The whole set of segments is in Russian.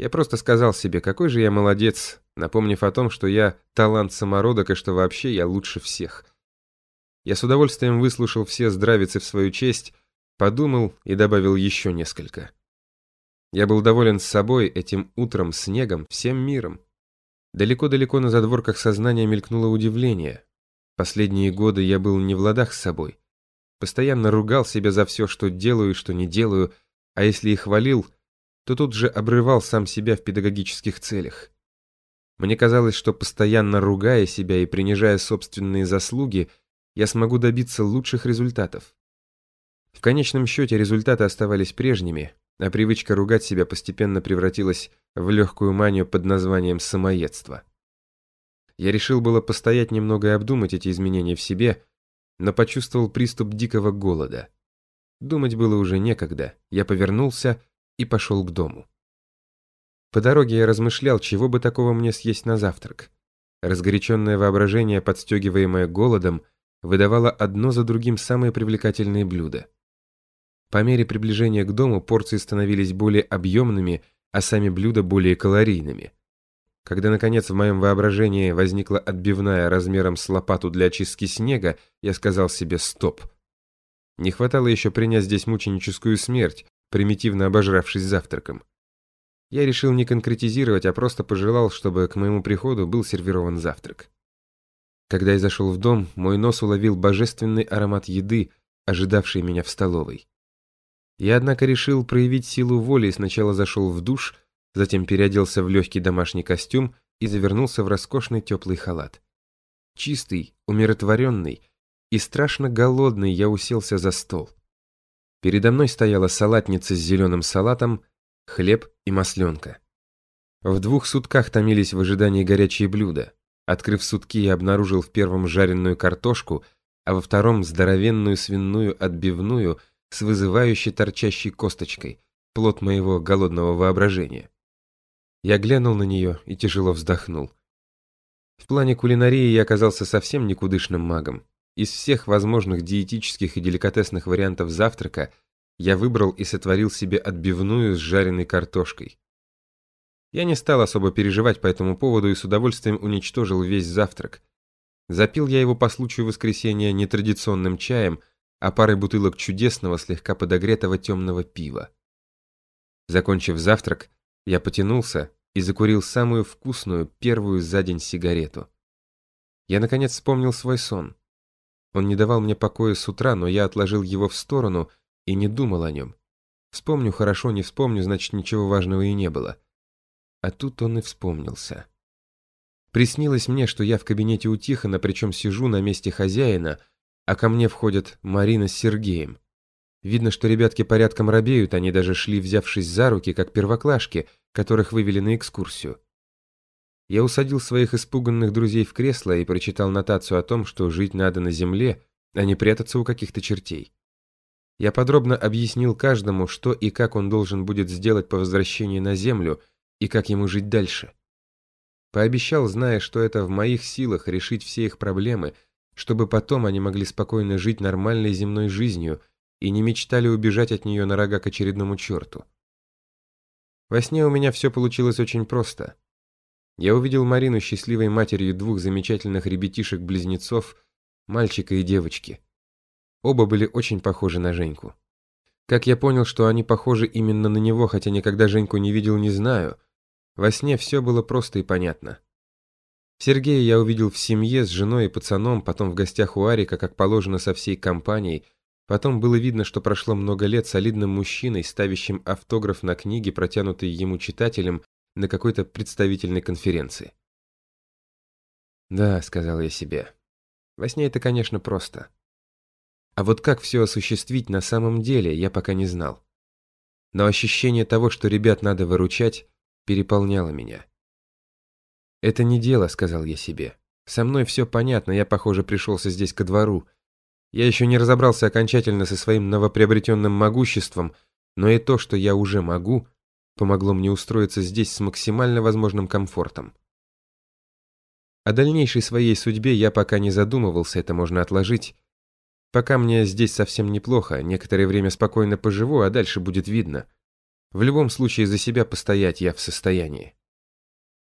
Я просто сказал себе, какой же я молодец, напомнив о том, что я талант самородок и что вообще я лучше всех. Я с удовольствием выслушал все здравицы в свою честь, подумал и добавил еще несколько. Я был доволен с собой, этим утром, снегом, всем миром. Далеко-далеко на задворках сознания мелькнуло удивление. Последние годы я был не в ладах с собой. Постоянно ругал себя за все, что делаю и что не делаю, а если и хвалил, то тут же обрывал сам себя в педагогических целях. Мне казалось, что постоянно ругая себя и принижая собственные заслуги, я смогу добиться лучших результатов. В конечном счете результаты оставались прежними, а привычка ругать себя постепенно превратилась в легкую манию под названием самоедство. Я решил было постоять немного и обдумать эти изменения в себе, но почувствовал приступ дикого голода. Думать было уже некогда. Я повернулся и пошел к дому. По дороге я размышлял, чего бы такого мне съесть на завтрак. Разгоряченное воображение, подстегиваемое голодом, выдавало одно за другим самые привлекательные блюда. По мере приближения к дому порции становились более объемными, а сами блюда более калорийными. Когда, наконец, в моем воображении возникла отбивная размером с лопату для очистки снега, я сказал себе «стоп». Не хватало еще принять здесь мученическую смерть, примитивно обожравшись завтраком. Я решил не конкретизировать, а просто пожелал, чтобы к моему приходу был сервирован завтрак. Когда я зашел в дом, мой нос уловил божественный аромат еды, ожидавший меня в столовой. Я, однако, решил проявить силу воли и сначала зашел в душ, затем переоделся в легкий домашний костюм и завернулся в роскошный теплый халат. Чистый, умиротворенный и страшно голодный я уселся за стол. Передо мной стояла салатница с зеленым салатом, хлеб и масленка. В двух сутках томились в ожидании горячие блюда. Открыв сутки, я обнаружил в первом жареную картошку, а во втором здоровенную свиную отбивную – с вызывающей торчащей косточкой, плод моего голодного воображения. Я глянул на нее и тяжело вздохнул. В плане кулинарии я оказался совсем никудышным магом. Из всех возможных диетических и деликатесных вариантов завтрака я выбрал и сотворил себе отбивную с жареной картошкой. Я не стал особо переживать по этому поводу и с удовольствием уничтожил весь завтрак. Запил я его по случаю воскресенья нетрадиционным чаем, а парой бутылок чудесного, слегка подогретого темного пива. Закончив завтрак, я потянулся и закурил самую вкусную, первую за день сигарету. Я, наконец, вспомнил свой сон. Он не давал мне покоя с утра, но я отложил его в сторону и не думал о нем. Вспомню хорошо, не вспомню, значит, ничего важного и не было. А тут он и вспомнился. Приснилось мне, что я в кабинете у Тихона, причем сижу на месте хозяина, а ко мне входят Марина с Сергеем. Видно, что ребятки порядком робеют, они даже шли, взявшись за руки, как первоклашки, которых вывели на экскурсию. Я усадил своих испуганных друзей в кресло и прочитал нотацию о том, что жить надо на земле, а не прятаться у каких-то чертей. Я подробно объяснил каждому, что и как он должен будет сделать по возвращении на землю и как ему жить дальше. Пообещал, зная, что это в моих силах решить все их проблемы – чтобы потом они могли спокойно жить нормальной земной жизнью и не мечтали убежать от нее на рога к очередному черту. Во сне у меня все получилось очень просто. Я увидел Марину счастливой матерью двух замечательных ребятишек-близнецов, мальчика и девочки. Оба были очень похожи на Женьку. Как я понял, что они похожи именно на него, хотя никогда Женьку не видел, не знаю. Во сне все было просто и понятно. Сергея я увидел в семье с женой и пацаном, потом в гостях у Арика, как положено, со всей компанией. Потом было видно, что прошло много лет солидным мужчиной, ставящим автограф на книги, протянутые ему читателям на какой-то представительной конференции. «Да», — сказал я себе, — «во сне это, конечно, просто». А вот как все осуществить на самом деле, я пока не знал. Но ощущение того, что ребят надо выручать, переполняло меня. «Это не дело», — сказал я себе. «Со мной все понятно, я, похоже, пришелся здесь ко двору. Я еще не разобрался окончательно со своим новоприобретенным могуществом, но и то, что я уже могу, помогло мне устроиться здесь с максимально возможным комфортом. О дальнейшей своей судьбе я пока не задумывался, это можно отложить. Пока мне здесь совсем неплохо, некоторое время спокойно поживу, а дальше будет видно. В любом случае за себя постоять я в состоянии.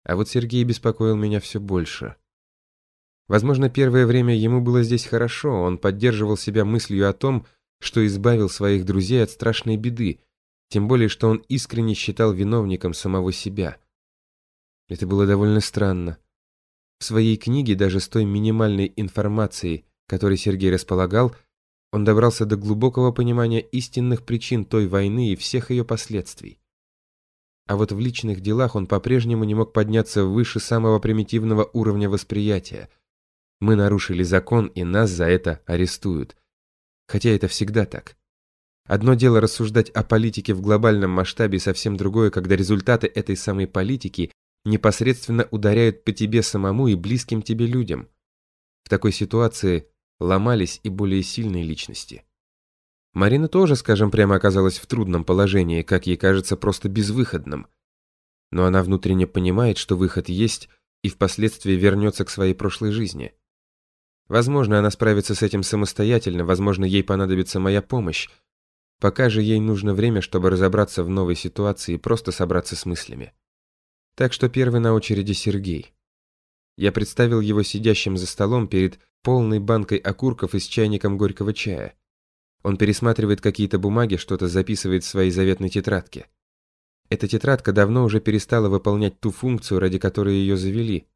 А вот Сергей беспокоил меня все больше. Возможно, первое время ему было здесь хорошо, он поддерживал себя мыслью о том, что избавил своих друзей от страшной беды, тем более, что он искренне считал виновником самого себя. Это было довольно странно. В своей книге даже с той минимальной информацией, которой Сергей располагал, он добрался до глубокого понимания истинных причин той войны и всех ее последствий. А вот в личных делах он по-прежнему не мог подняться выше самого примитивного уровня восприятия. Мы нарушили закон, и нас за это арестуют. Хотя это всегда так. Одно дело рассуждать о политике в глобальном масштабе, совсем другое, когда результаты этой самой политики непосредственно ударяют по тебе самому и близким тебе людям. В такой ситуации ломались и более сильные личности. Марина тоже, скажем прямо, оказалась в трудном положении, как ей кажется, просто безвыходным. Но она внутренне понимает, что выход есть, и впоследствии вернется к своей прошлой жизни. Возможно, она справится с этим самостоятельно, возможно, ей понадобится моя помощь. Пока же ей нужно время, чтобы разобраться в новой ситуации и просто собраться с мыслями. Так что первый на очереди Сергей. Я представил его сидящим за столом перед полной банкой окурков и с чайником горького чая. Он пересматривает какие-то бумаги, что-то записывает в своей заветной тетрадке. Эта тетрадка давно уже перестала выполнять ту функцию, ради которой ее завели.